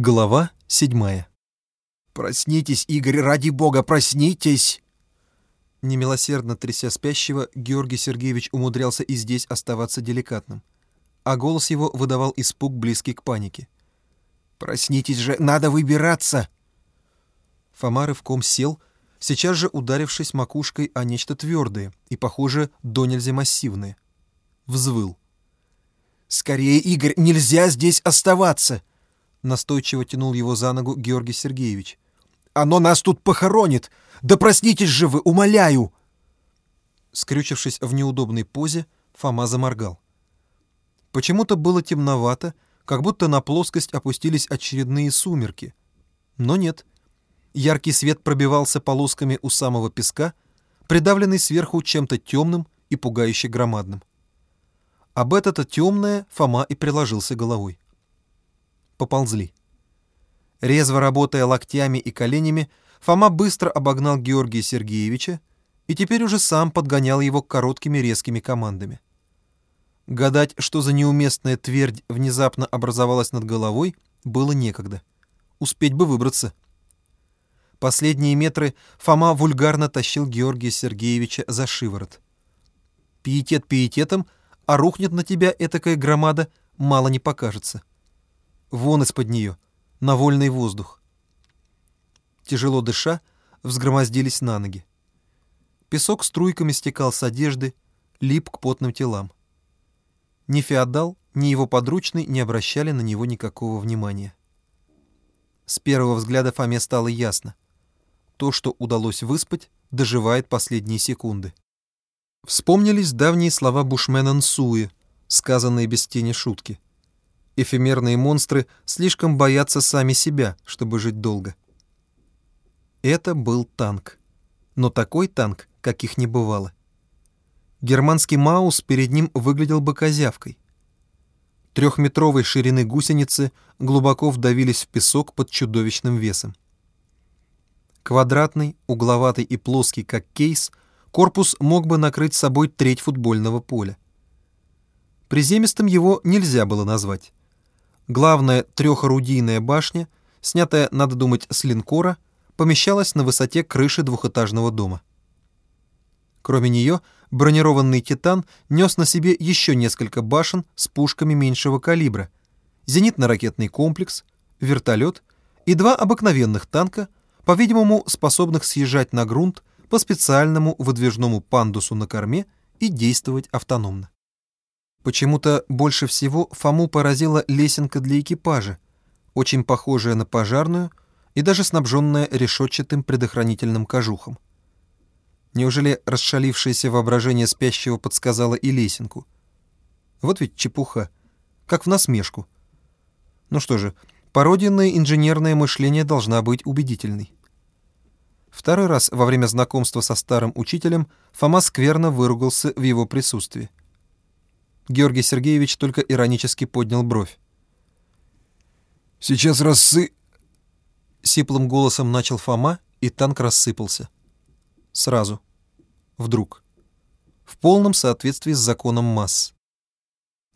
Глава седьмая. «Проснитесь, Игорь, ради бога, проснитесь!» Немилосердно тряся спящего, Георгий Сергеевич умудрялся и здесь оставаться деликатным, а голос его выдавал испуг, близкий к панике. «Проснитесь же, надо выбираться!» Фома рывком сел, сейчас же ударившись макушкой о нечто твердое и, похоже, до нельзя массивное. Взвыл. «Скорее, Игорь, нельзя здесь оставаться!» Настойчиво тянул его за ногу Георгий Сергеевич. «Оно нас тут похоронит! Да проснитесь же вы, умоляю!» Скрючившись в неудобной позе, Фома заморгал. Почему-то было темновато, как будто на плоскость опустились очередные сумерки. Но нет. Яркий свет пробивался полосками у самого песка, придавленный сверху чем-то темным и пугающе громадным. Об это-то темное Фома и приложился головой поползли. Резво работая локтями и коленями, Фома быстро обогнал Георгия Сергеевича и теперь уже сам подгонял его короткими резкими командами. Гадать, что за неуместная твердь внезапно образовалась над головой, было некогда. Успеть бы выбраться. Последние метры Фома вульгарно тащил Георгия Сергеевича за шиворот. Пиетет пиететом, а рухнет на тебя этакая громада, мало не покажется вон из-под нее, на вольный воздух. Тяжело дыша, взгромоздились на ноги. Песок струйками стекал с одежды, лип к потным телам. Ни феодал, ни его подручный не обращали на него никакого внимания. С первого взгляда Фоме стало ясно. То, что удалось выспать, доживает последние секунды. Вспомнились давние слова бушмена Нсуи, сказанные без тени шутки. Эфемерные монстры слишком боятся сами себя, чтобы жить долго. Это был танк. Но такой танк, каких не бывало. Германский Маус перед ним выглядел бы козявкой. Трехметровой ширины гусеницы глубоко вдавились в песок под чудовищным весом. Квадратный, угловатый и плоский, как кейс, корпус мог бы накрыть собой треть футбольного поля. Приземистым его нельзя было назвать. Главная трехорудийная башня, снятая, надо думать, с линкора, помещалась на высоте крыши двухэтажного дома. Кроме нее, бронированный «Титан» нес на себе еще несколько башен с пушками меньшего калибра, зенитно-ракетный комплекс, вертолет и два обыкновенных танка, по-видимому, способных съезжать на грунт по специальному выдвижному пандусу на корме и действовать автономно. Почему-то больше всего Фому поразила лесенка для экипажа, очень похожая на пожарную и даже снабженная решетчатым предохранительным кожухом. Неужели расшалившееся воображение спящего подсказало и лесенку? Вот ведь чепуха, как в насмешку. Ну что же, пародийное инженерное мышление должна быть убедительной. Второй раз во время знакомства со старым учителем Фома скверно выругался в его присутствии. Георгий Сергеевич только иронически поднял бровь. «Сейчас рассы...» Сиплым голосом начал Фома, и танк рассыпался. Сразу. Вдруг. В полном соответствии с законом масс.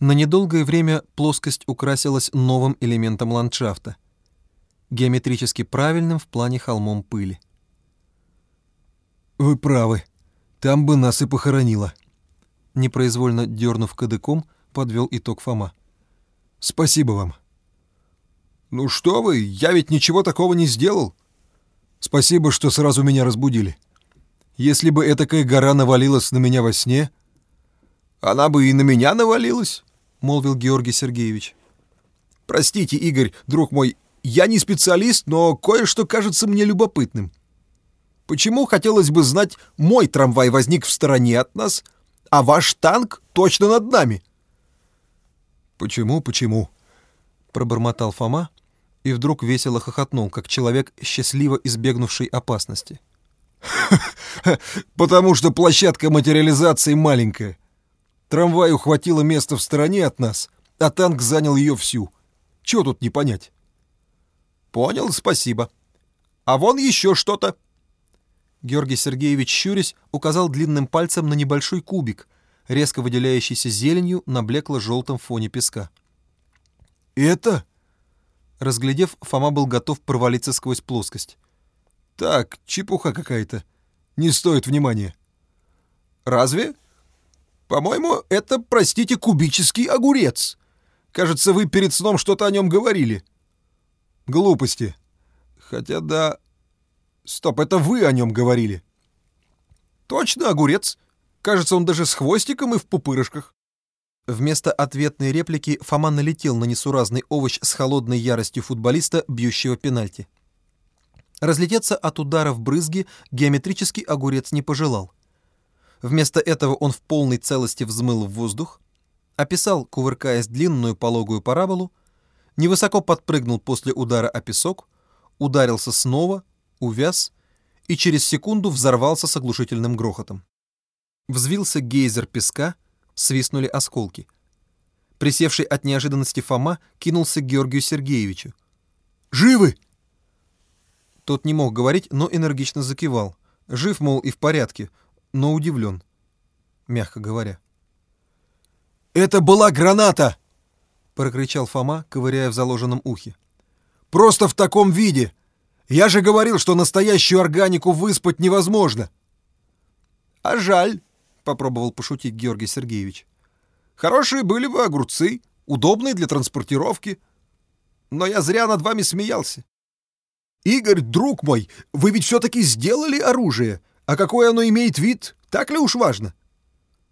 На недолгое время плоскость украсилась новым элементом ландшафта. Геометрически правильным в плане холмом пыли. «Вы правы. Там бы нас и похоронило», Непроизвольно дернув кадыком, подвел итог Фома. «Спасибо вам». «Ну что вы, я ведь ничего такого не сделал. Спасибо, что сразу меня разбудили. Если бы этакая гора навалилась на меня во сне...» «Она бы и на меня навалилась», — молвил Георгий Сергеевич. «Простите, Игорь, друг мой, я не специалист, но кое-что кажется мне любопытным. Почему, хотелось бы знать, мой трамвай возник в стороне от нас, а ваш танк точно над нами». «Почему, почему?» — пробормотал Фома и вдруг весело хохотнул, как человек, счастливо избегнувший опасности. «Потому что площадка материализации маленькая. Трамвай ухватило место в стороне от нас, а танк занял ее всю. Чего тут не понять?» «Понял, спасибо. А вон еще что-то», Георгий Сергеевич, щурясь, указал длинным пальцем на небольшой кубик, резко выделяющийся зеленью на блекло-желтом фоне песка. «Это?» — Разглядев, Фома был готов провалиться сквозь плоскость. «Так, чепуха какая-то. Не стоит внимания». «Разве? По-моему, это, простите, кубический огурец. Кажется, вы перед сном что-то о нем говорили». «Глупости. Хотя да... Стоп, это вы о нем говорили». «Точно, огурец. Кажется, он даже с хвостиком и в пупырышках». Вместо ответной реплики Фома налетел на несуразный овощ с холодной яростью футболиста, бьющего пенальти. Разлететься от удара в брызги геометрический огурец не пожелал. Вместо этого он в полной целости взмыл в воздух, описал, кувыркаясь длинную пологую параболу, невысоко подпрыгнул после удара о песок, ударился снова, увяз и через секунду взорвался с оглушительным грохотом. Взвился гейзер песка, свистнули осколки. Присевший от неожиданности Фома кинулся к Георгию Сергеевичу. «Живы!» Тот не мог говорить, но энергично закивал. Жив, мол, и в порядке, но удивлен, мягко говоря. «Это была граната!» — прокричал Фома, ковыряя в заложенном ухе. «Просто в таком виде! Я же говорил, что настоящую органику выспать невозможно!» «А жаль!» — попробовал пошутить Георгий Сергеевич. «Хорошие были бы огурцы, удобные для транспортировки. Но я зря над вами смеялся. Игорь, друг мой, вы ведь все-таки сделали оружие, а какой оно имеет вид, так ли уж важно?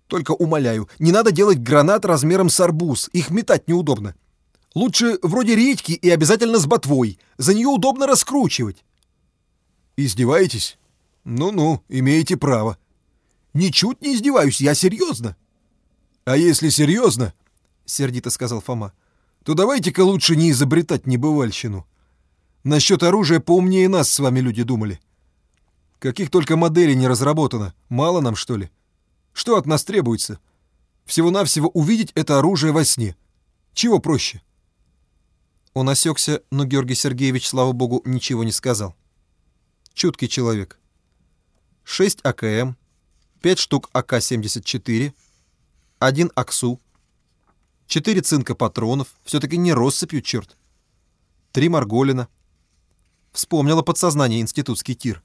Только умоляю, не надо делать гранат размером с арбуз, их метать неудобно. Лучше вроде редьки и обязательно с ботвой, за нее удобно раскручивать». «Издеваетесь? Ну-ну, имеете право». Ничуть не издеваюсь, я серьезно. А если серьезно, — сердито сказал Фома, — то давайте-ка лучше не изобретать небывальщину. Насчет оружия поумнее нас с вами люди думали. Каких только моделей не разработано, мало нам, что ли? Что от нас требуется? Всего-навсего увидеть это оружие во сне. Чего проще? Он осекся, но Георгий Сергеевич, слава богу, ничего не сказал. Чуткий человек. Шесть АКМ, 5 штук АК-74, один АКСУ, 4 цинка патронов, все-таки не россыпью, черт, 3 Марголина. Вспомнила подсознание институтский тир.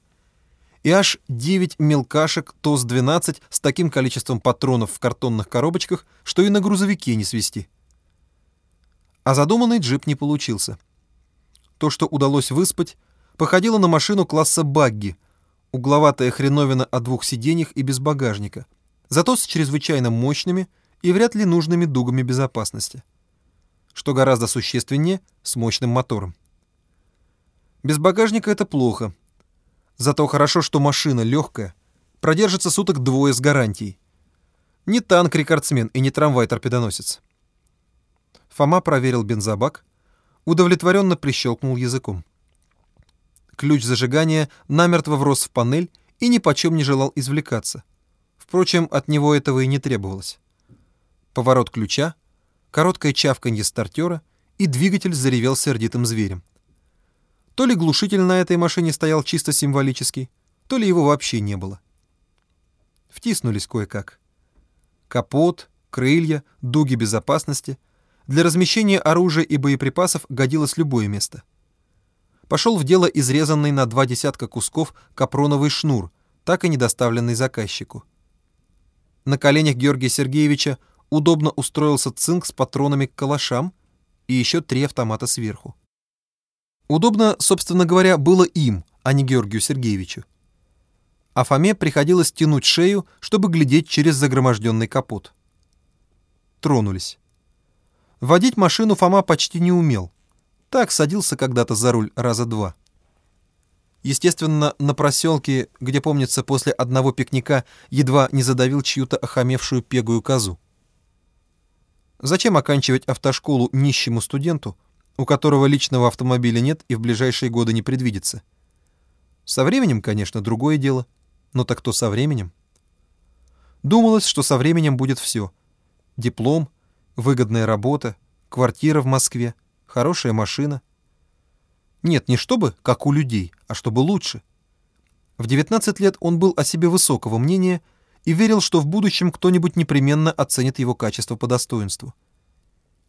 И аж 9 мелкашек ТОС-12 с таким количеством патронов в картонных коробочках, что и на грузовике не свести. А задуманный джип не получился. То, что удалось выспать, походило на машину класса «Багги», угловатая хреновина о двух сиденьях и без багажника, зато с чрезвычайно мощными и вряд ли нужными дугами безопасности. Что гораздо существеннее, с мощным мотором. Без багажника это плохо. Зато хорошо, что машина легкая, продержится суток двое с гарантией. Не танк-рекордсмен и не трамвай-торпедоносец. Фома проверил бензобак, удовлетворенно прищелкнул языком. Ключ зажигания намертво врос в панель и ни почем не желал извлекаться. Впрочем, от него этого и не требовалось. Поворот ключа, короткое чавканье стартера, и двигатель заревел сердитым зверем. То ли глушитель на этой машине стоял чисто символический, то ли его вообще не было. Втиснулись кое-как. Капот, крылья, дуги безопасности. Для размещения оружия и боеприпасов годилось любое место — пошел в дело изрезанный на два десятка кусков капроновый шнур, так и не доставленный заказчику. На коленях Георгия Сергеевича удобно устроился цинк с патронами к калашам и еще три автомата сверху. Удобно, собственно говоря, было им, а не Георгию Сергеевичу. А Фоме приходилось тянуть шею, чтобы глядеть через загроможденный капот. Тронулись. Водить машину Фома почти не умел. Так садился когда-то за руль раза два. Естественно, на проселке, где, помнится, после одного пикника едва не задавил чью-то охамевшую пегую козу. Зачем оканчивать автошколу нищему студенту, у которого личного автомобиля нет и в ближайшие годы не предвидится? Со временем, конечно, другое дело. Но так то со временем? Думалось, что со временем будет все. Диплом, выгодная работа, квартира в Москве — хорошая машина. Нет, не чтобы, как у людей, а чтобы лучше. В 19 лет он был о себе высокого мнения и верил, что в будущем кто-нибудь непременно оценит его качество по достоинству.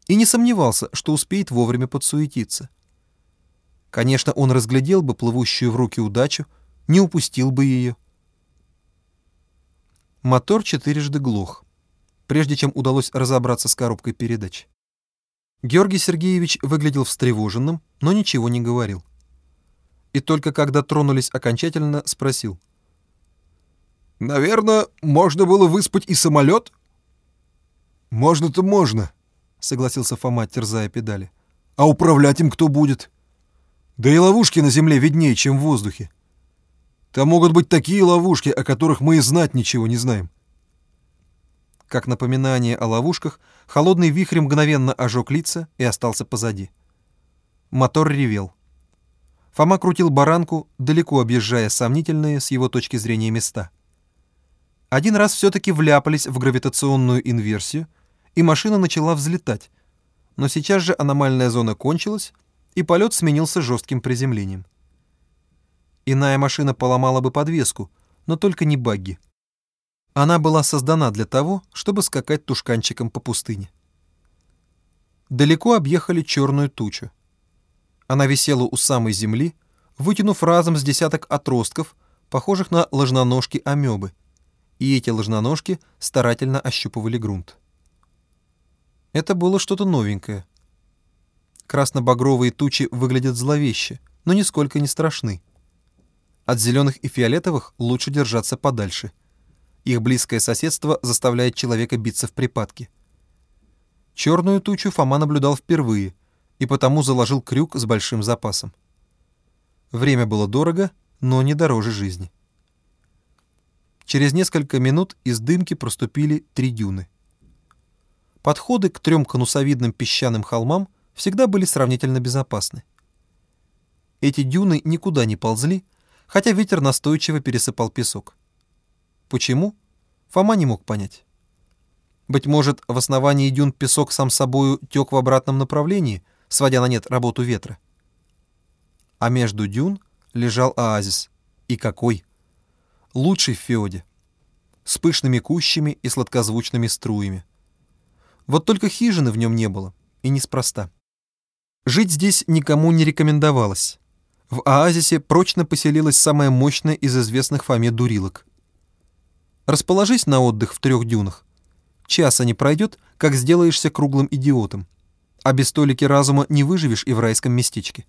И не сомневался, что успеет вовремя подсуетиться. Конечно, он разглядел бы плывущую в руки удачу, не упустил бы ее. Мотор четырежды глох, прежде чем удалось разобраться с коробкой передач. Георгий Сергеевич выглядел встревоженным, но ничего не говорил. И только когда тронулись окончательно, спросил. «Наверное, можно было выспать и самолет?» «Можно-то можно», — согласился Фома, терзая педали. «А управлять им кто будет? Да и ловушки на земле виднее, чем в воздухе. Там могут быть такие ловушки, о которых мы и знать ничего не знаем». Как напоминание о ловушках, холодный вихрь мгновенно ожег лица и остался позади. Мотор ревел. Фома крутил баранку, далеко объезжая сомнительные с его точки зрения места. Один раз все-таки вляпались в гравитационную инверсию, и машина начала взлетать, но сейчас же аномальная зона кончилась, и полет сменился жестким приземлением. Иная машина поломала бы подвеску, но только не багги. Она была создана для того, чтобы скакать тушканчиком по пустыне. Далеко объехали черную тучу. Она висела у самой земли, вытянув разом с десяток отростков, похожих на ложноножки амебы, и эти ложноножки старательно ощупывали грунт. Это было что-то новенькое. Красно-багровые тучи выглядят зловеще, но нисколько не страшны. От зеленых и фиолетовых лучше держаться подальше — их близкое соседство заставляет человека биться в припадке. Черную тучу Фома наблюдал впервые и потому заложил крюк с большим запасом. Время было дорого, но не дороже жизни. Через несколько минут из дымки проступили три дюны. Подходы к трем конусовидным песчаным холмам всегда были сравнительно безопасны. Эти дюны никуда не ползли, хотя ветер настойчиво пересыпал песок. Почему? Фома не мог понять. Быть может, в основании дюн песок сам собою тек в обратном направлении, сводя на нет работу ветра. А между дюн лежал оазис. И какой! Лучший в Феоде. С пышными кущами и сладкозвучными струями. Вот только хижины в нем не было, и неспроста. Жить здесь никому не рекомендовалось. В оазисе прочно поселилась самая мощная из известных Фоме дурилок. Расположись на отдых в трех дюнах. Часа не пройдет, как сделаешься круглым идиотом. А без столики разума не выживешь и в райском местечке.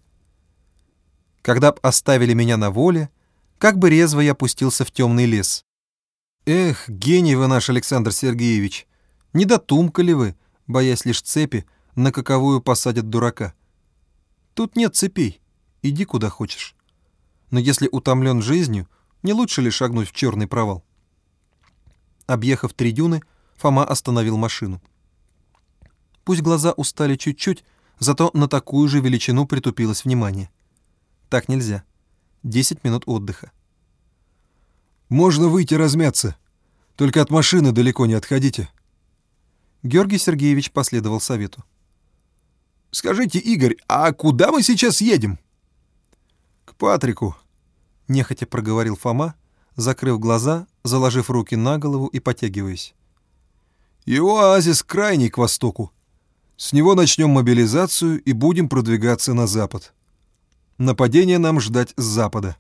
Когда б оставили меня на воле, как бы резво я пустился в темный лес. Эх, гений вы наш, Александр Сергеевич! Не дотумкали вы, боясь лишь цепи, на каковую посадят дурака. Тут нет цепей, иди куда хочешь. Но если утомлен жизнью, не лучше ли шагнуть в черный провал? Объехав три дюны, Фома остановил машину. Пусть глаза устали чуть-чуть, зато на такую же величину притупилось внимание. Так нельзя. Десять минут отдыха. «Можно выйти размяться. Только от машины далеко не отходите». Георгий Сергеевич последовал совету. «Скажите, Игорь, а куда мы сейчас едем?» «К Патрику», — нехотя проговорил Фома, закрыв глаза, заложив руки на голову и потягиваясь. «Его оазис крайний к востоку. С него начнем мобилизацию и будем продвигаться на запад. Нападение нам ждать с запада».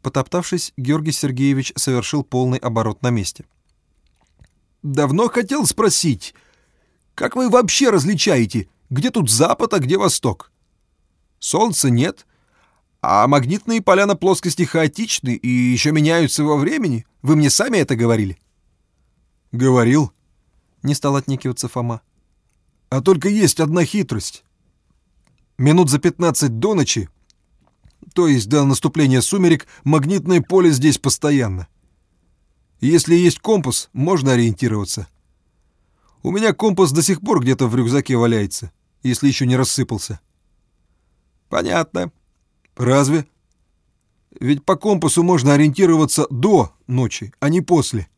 Потоптавшись, Георгий Сергеевич совершил полный оборот на месте. «Давно хотел спросить, как вы вообще различаете, где тут запад, а где восток? Солнца нет, а магнитные поля на плоскости хаотичны и еще меняются во времени. Вы мне сами это говорили?» «Говорил», — не стал отникиваться Фома. «А только есть одна хитрость. Минут за пятнадцать до ночи, то есть до наступления сумерек, магнитное поле здесь постоянно. Если есть компас, можно ориентироваться. У меня компас до сих пор где-то в рюкзаке валяется, если еще не рассыпался». «Понятно», Разве? Ведь по компасу можно ориентироваться до ночи, а не после.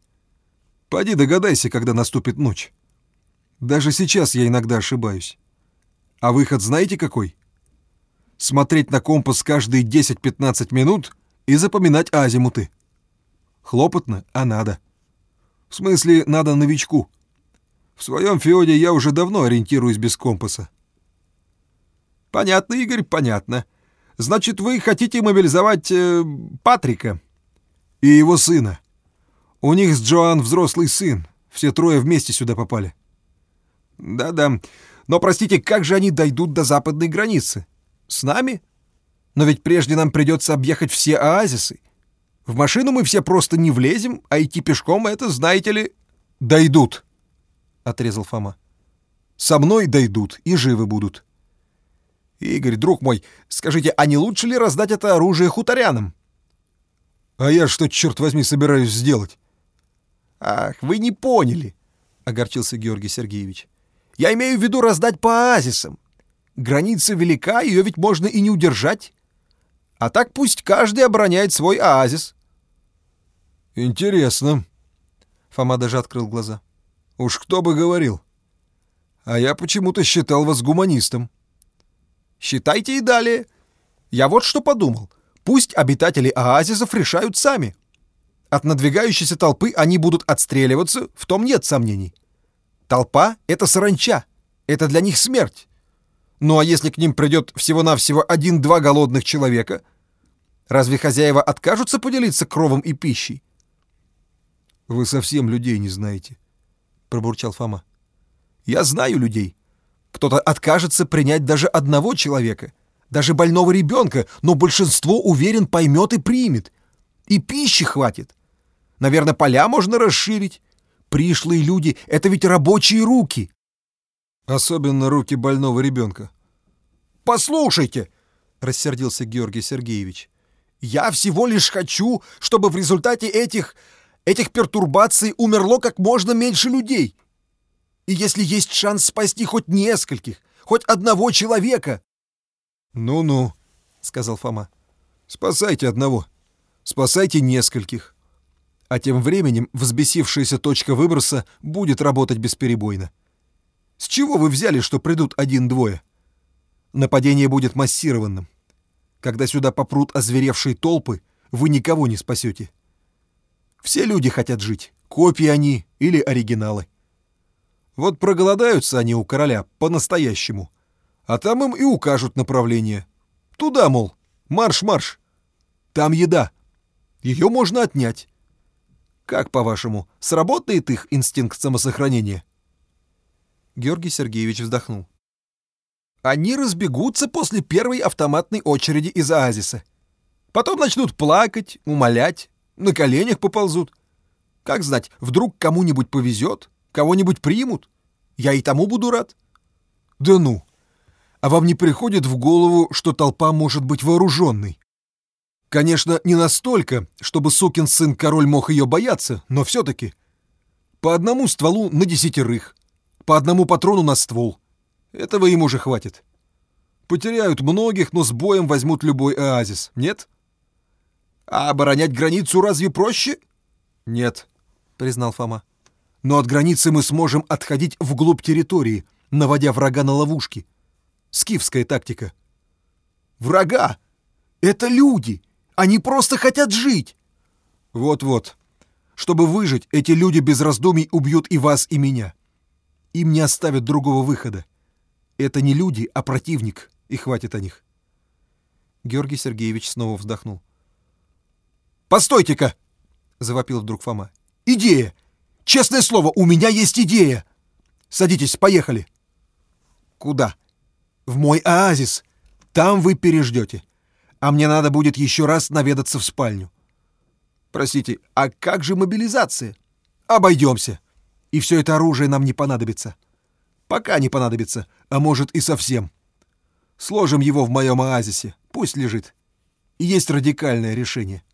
Пойди догадайся, когда наступит ночь. Даже сейчас я иногда ошибаюсь. А выход знаете какой? Смотреть на компас каждые 10-15 минут и запоминать азимуты. Хлопотно, а надо. В смысле, надо новичку. В своем феоде я уже давно ориентируюсь без компаса. Понятно, Игорь, понятно. Значит, вы хотите мобилизовать э, Патрика и его сына. У них с Джоан взрослый сын. Все трое вместе сюда попали. Да-да. Но, простите, как же они дойдут до западной границы? С нами? Но ведь прежде нам придется объехать все оазисы. В машину мы все просто не влезем, а идти пешком — это, знаете ли... Дойдут, — отрезал Фома. Со мной дойдут и живы будут. Игорь, друг мой, скажите, а не лучше ли раздать это оружие хуторянам? А я что, черт возьми, собираюсь сделать? Ах, вы не поняли, — огорчился Георгий Сергеевич. Я имею в виду раздать по оазисам. Граница велика, ее ведь можно и не удержать. А так пусть каждый обороняет свой оазис. Интересно. Фома даже открыл глаза. Уж кто бы говорил. А я почему-то считал вас гуманистом. Считайте и далее. Я вот что подумал. Пусть обитатели оазисов решают сами. От надвигающейся толпы они будут отстреливаться, в том нет сомнений. Толпа — это саранча. Это для них смерть. Ну а если к ним придет всего-навсего один-два голодных человека, разве хозяева откажутся поделиться кровом и пищей? «Вы совсем людей не знаете», — пробурчал Фома. «Я знаю людей. Кто-то откажется принять даже одного человека, даже больного ребенка, но большинство, уверен, поймет и примет. И пищи хватит. Наверное, поля можно расширить. Пришлые люди — это ведь рабочие руки. Особенно руки больного ребенка. «Послушайте!» — рассердился Георгий Сергеевич. «Я всего лишь хочу, чтобы в результате этих... этих пертурбаций умерло как можно меньше людей. И если есть шанс спасти хоть нескольких, хоть одного человека...» «Ну-ну», — сказал Фома. «Спасайте одного. Спасайте нескольких. А тем временем взбесившаяся точка выброса будет работать бесперебойно. С чего вы взяли, что придут один-двое? Нападение будет массированным. Когда сюда попрут озверевшие толпы, вы никого не спасете. Все люди хотят жить, копии они или оригиналы. Вот проголодаются они у короля по-настоящему, а там им и укажут направление. Туда, мол, марш-марш. Там еда. Ее можно отнять. Как, по-вашему, сработает их инстинкт самосохранения? Георгий Сергеевич вздохнул. Они разбегутся после первой автоматной очереди из оазиса. Потом начнут плакать, умолять, на коленях поползут. Как знать, вдруг кому-нибудь повезет, кого-нибудь примут. Я и тому буду рад. Да ну! А вам не приходит в голову, что толпа может быть вооруженной? Конечно, не настолько, чтобы сукин сын король мог ее бояться, но все-таки. По одному стволу на десятерых, по одному патрону на ствол. Этого им уже хватит. Потеряют многих, но с боем возьмут любой оазис, нет? А оборонять границу разве проще? Нет, признал Фома. Но от границы мы сможем отходить вглубь территории, наводя врага на ловушки. Скифская тактика. Врага! Это люди! Они просто хотят жить! Вот-вот. Чтобы выжить, эти люди без раздумий убьют и вас, и меня. Им не оставят другого выхода. Это не люди, а противник, и хватит о них. Георгий Сергеевич снова вздохнул. «Постойте-ка!» — завопил вдруг Фома. «Идея! Честное слово, у меня есть идея! Садитесь, поехали!» «Куда?» «В мой оазис! Там вы переждете. А мне надо будет еще раз наведаться в спальню». «Простите, а как же мобилизация?» «Обойдемся!» и все это оружие нам не понадобится. Пока не понадобится, а может и совсем. Сложим его в моем оазисе, пусть лежит. Есть радикальное решение.